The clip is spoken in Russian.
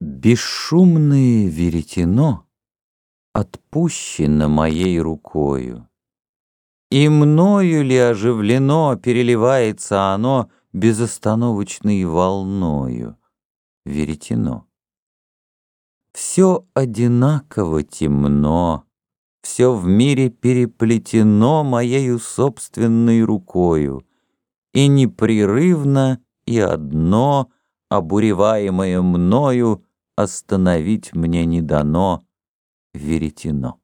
Бесшумное веретено Отпущено моей рукою, И мною ли оживлено Переливается оно Безостановочной волною, Веретено. Все одинаково темно, Все в мире переплетено Моею собственной рукою, И непрерывно и одно, Обуреваемое мною, Остановить мне не дано веретено.